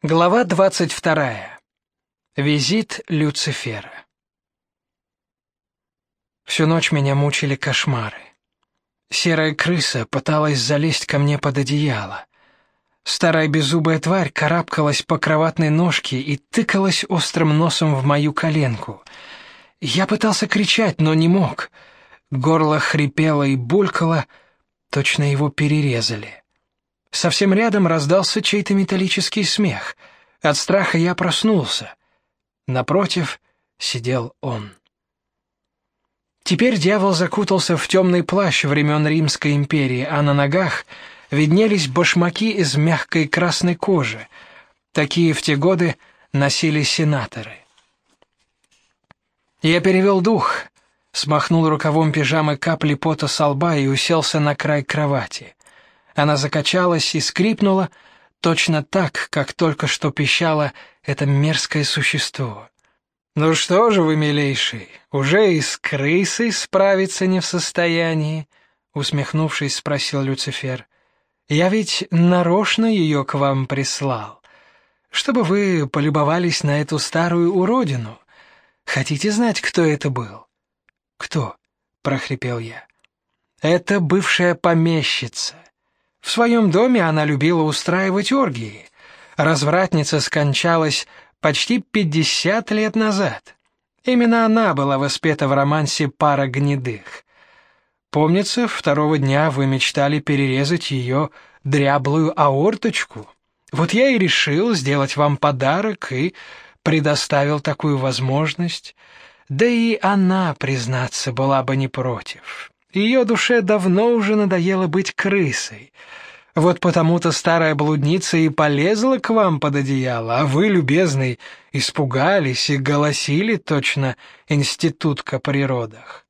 Глава 22. Визит Люцифера. Всю ночь меня мучили кошмары. Серая крыса пыталась залезть ко мне под одеяло. Старая беззубая тварь карабкалась по кроватной ножке и тыкалась острым носом в мою коленку. Я пытался кричать, но не мог. Горло хрипело и булькало, точно его перерезали. Совсем рядом раздался чей-то металлический смех. От страха я проснулся. Напротив сидел он. Теперь дьявол закутался в темный плащ времен Римской империи, а на ногах виднелись башмаки из мягкой красной кожи. Такие в те годы носили сенаторы. Я перевел дух, смахнул рукавом пижамы капли пота с лба и уселся на край кровати. Она закачалась и скрипнула, точно так, как только что пищало это мерзкое существо. «Ну что же вы, милейший, уже и с крысой справиться не в состоянии?» Усмехнувшись, спросил Люцифер. «Я ведь нарочно ее к вам прислал, чтобы вы полюбовались на эту старую уродину. Хотите знать, кто это был?» «Кто?» — прохрипел я. «Это бывшая помещица, в своем доме она любила устраивать оргии. Развратница скончалась почти 50 лет назад. Именно она была воспета в романсе «Пара гнедых». Помнится, второго дня вы мечтали перерезать ее дряблую аорточку. Вот я и решил сделать вам подарок и предоставил такую возможность. Да и она, признаться, была бы не против. Ее душе давно уже надоело быть крысой. Вот потому-то старая блудница и полезла к вам под одеяло, а вы, любезный, испугались и голосили точно институтка при родах.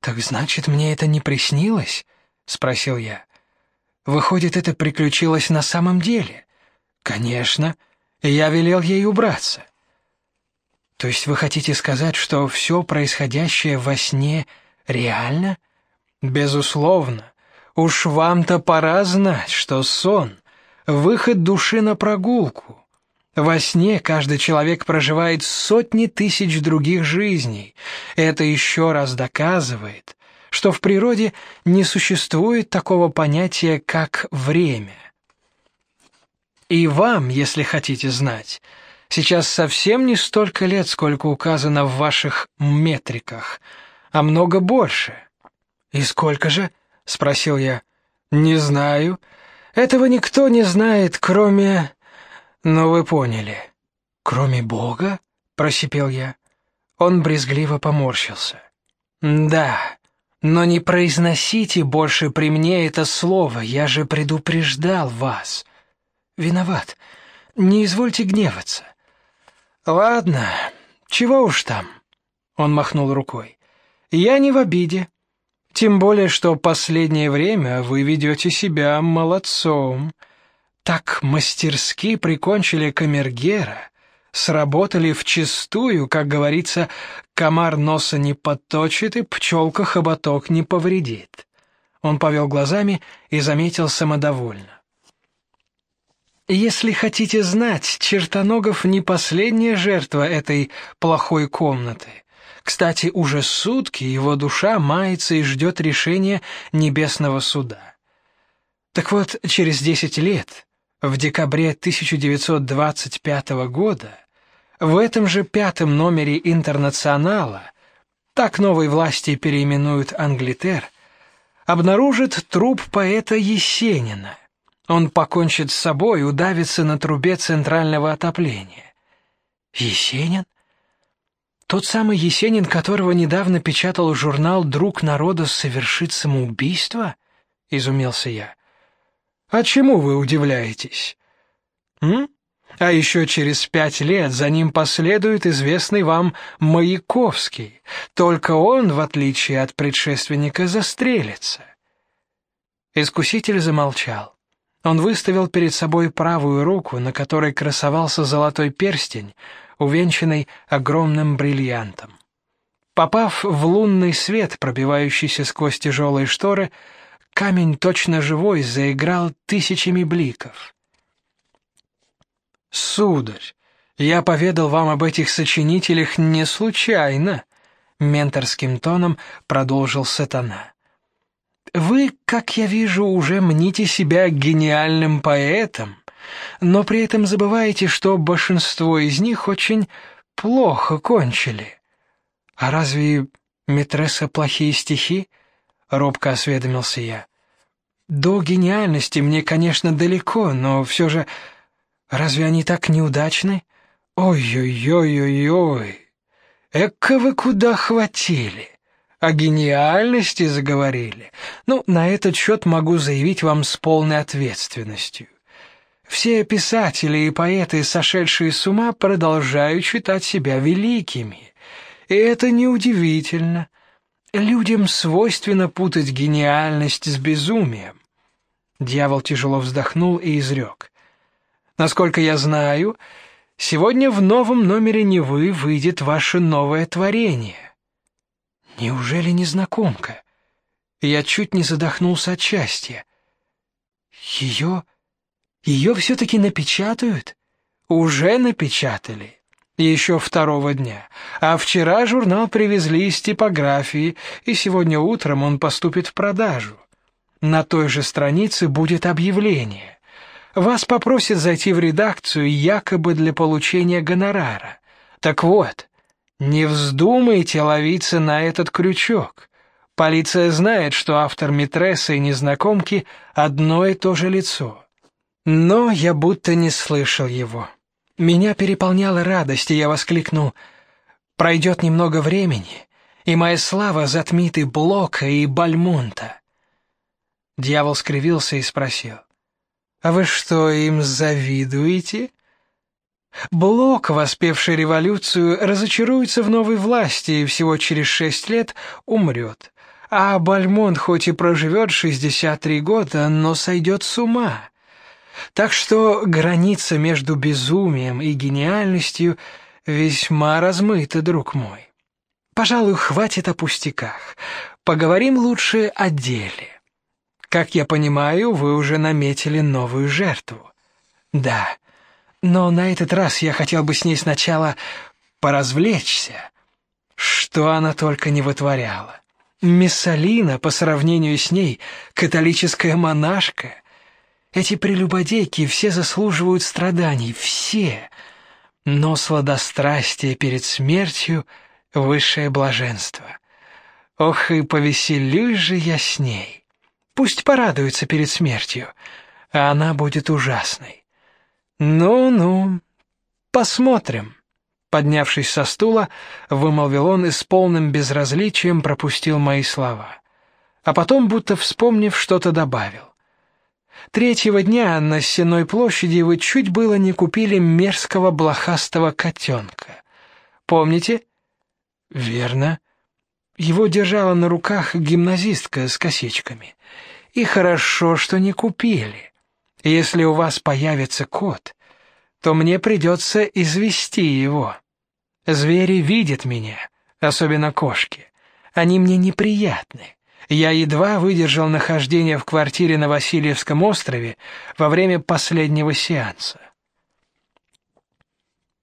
Так значит, мне это не приснилось? спросил я. Выходит, это приключилось на самом деле? Конечно, я велел ей убраться. То есть вы хотите сказать, что все происходящее во сне реально? Безусловно. Уж вам-то пора знать, что сон выход души на прогулку. Во сне каждый человек проживает сотни тысяч других жизней. Это еще раз доказывает, что в природе не существует такого понятия, как время. И вам, если хотите знать, Сейчас совсем не столько лет, сколько указано в ваших метриках, а много больше. И сколько же? спросил я. Не знаю. Этого никто не знает, кроме Но вы поняли. Кроме Бога? просипел я. Он брезгливо поморщился. Да, но не произносите больше при мне это слово, я же предупреждал вас. Виноват. Не извольте гневаться. Ладно, чего уж там. Он махнул рукой. Я не в обиде. Тем более, что последнее время вы ведете себя молодцом. Так мастерски прикончили камергера, сработали вчистую, как говорится, комар носа не подточит и пчелка хоботок не повредит. Он повел глазами и заметил самодовольно. Если хотите знать, Чертоногов не последняя жертва этой плохой комнаты. Кстати, уже сутки его душа мается и ждет решения небесного суда. Так вот, через 10 лет, в декабре 1925 года, в этом же пятом номере Интернационала, так новой власти переименуют Англитер, обнаружит труп поэта Есенина. Он покончит с собой, удавится на трубе центрального отопления. Есенин? Тот самый Есенин, которого недавно печатал журнал Друг народа совершит самоубийство? изумился я. А чему вы удивляетесь? М? А еще через пять лет за ним последует известный вам Маяковский. Только он, в отличие от предшественника, застрелится. Искуситель замолчал. Он выставил перед собой правую руку, на которой красовался золотой перстень, увенчанный огромным бриллиантом. Попав в лунный свет, пробивающийся сквозь тяжелые шторы, камень точно живой заиграл тысячами бликов. Сударь, я поведал вам об этих сочинителях не случайно, менторским тоном продолжил Сатана. Вы, как я вижу, уже мните себя гениальным поэтом, но при этом забываете, что большинство из них очень плохо кончили. А разве Митресса плохие стихи? робко осведомился я. До гениальности мне, конечно, далеко, но все же разве они так неудачны? Ой-ой-ой-ой-ой. Эка вы куда хватили? О гениальности заговорили. Ну, на этот счет могу заявить вам с полной ответственностью. Все писатели и поэты, сошедшие с ума, продолжают считать себя великими. И это неудивительно. Людям свойственно путать гениальность с безумием. Дьявол тяжело вздохнул и изрек. Насколько я знаю, сегодня в новом номере Невы выйдет ваше новое творение. Неужели незнакомка? Я чуть не задохнулся от счастья. Ее... Ее все-таки напечатают? Уже напечатали. Еще второго дня. А вчера журнал привезли из типографии, и сегодня утром он поступит в продажу. На той же странице будет объявление. Вас попросят зайти в редакцию якобы для получения гонорара. Так вот, не вздумайте ловиться на этот крючок. Полиция знает, что автор Митрессы и незнакомки одно и то же лицо. Но я будто не слышал его. Меня переполняла радость, и я воскликнул: "Пройдет немного времени, и моя слава затмит и Блока, и Бальмонта". Дьявол скривился и спросил: "А вы что, им завидуете?" Блок, воспевший революцию, разочаруется в новой власти и всего через шесть лет умрет. А Бальмонт хоть и проживет 63 года, но сойдет с ума. Так что граница между безумием и гениальностью весьма размыта, друг мой. Пожалуй, хватит о пустяках. Поговорим лучше о деле. Как я понимаю, вы уже наметили новую жертву. Да. Но на этот раз я хотел бы с ней сначала поразвлечься. Что она только не вытворяла. Миссалина по сравнению с ней католическая монашка. Эти прелюбодейки все заслуживают страданий, все. Но сладострастие перед смертью высшее блаженство. Ох, и повеселюсь же я с ней. Пусть порадуется перед смертью, а она будет ужасной. Ну-ну, посмотрим. Поднявшись со стула, вымолвил он и с полным безразличием пропустил мои слова. А потом, будто вспомнив, что-то добавил. Третьего дня на Сенной площади вы чуть было не купили мерзкого блохастого котенка. Помните? Верно. Его держала на руках гимназистка с косичками. И хорошо, что не купили. Если у вас появится кот, то мне придется извести его. Звери видят меня, особенно кошки. Они мне неприятны. Я едва выдержал нахождение в квартире на Васильевском острове во время последнего сеанса.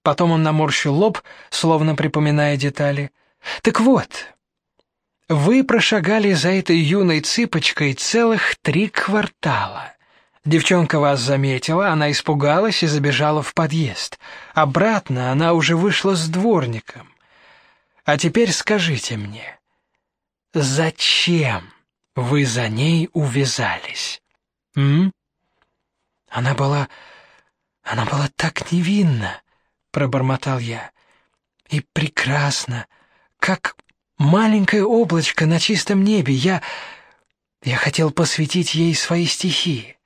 Потом он наморщил лоб, словно припоминая детали. Так вот, вы прошагали за этой юной цыпочкой целых три квартала. Девчонка вас заметила, она испугалась и забежала в подъезд. Обратно она уже вышла с дворником. А теперь скажите мне, Зачем вы за ней увязались? М? Она была она была так невинна, пробормотал я. И прекрасна, как маленькое облачко на чистом небе. Я я хотел посвятить ей свои стихи.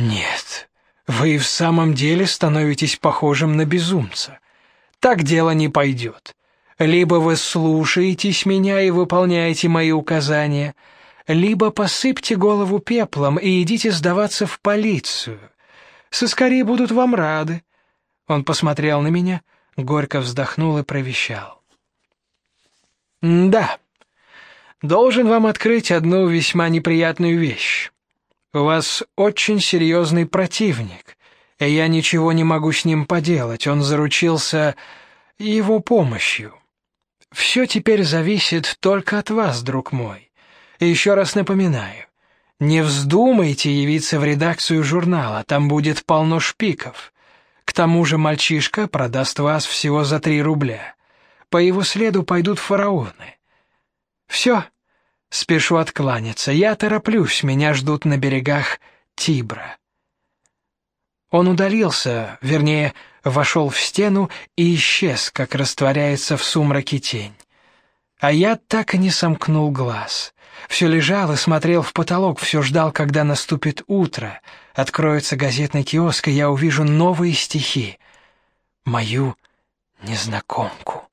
Нет. Вы в самом деле становитесь похожим на безумца. Так дело не пойдет. Либо вы слушаетесь меня и выполняете мои указания, либо посыпьте голову пеплом и идите сдаваться в полицию. Сыскари будут вам рады. Он посмотрел на меня, горько вздохнул и провещал. Да. Должен вам открыть одну весьма неприятную вещь. У вас очень серьезный противник, и я ничего не могу с ним поделать. Он заручился его помощью. Все теперь зависит только от вас, друг мой. И еще раз напоминаю, не вздумайте явиться в редакцию журнала, там будет полно шпиков. К тому же мальчишка продаст вас всего за три рубля. По его следу пойдут фараоны. Все, спешу откланяться, я тороплюсь, меня ждут на берегах Тибра. Он удалился, вернее, вошел в стену и исчез, как растворяется в сумраке тень. А я так и не сомкнул глаз. Все лежал и смотрел в потолок, все ждал, когда наступит утро, откроется газетный киоск, и я увижу новые стихи. Мою незнакомку.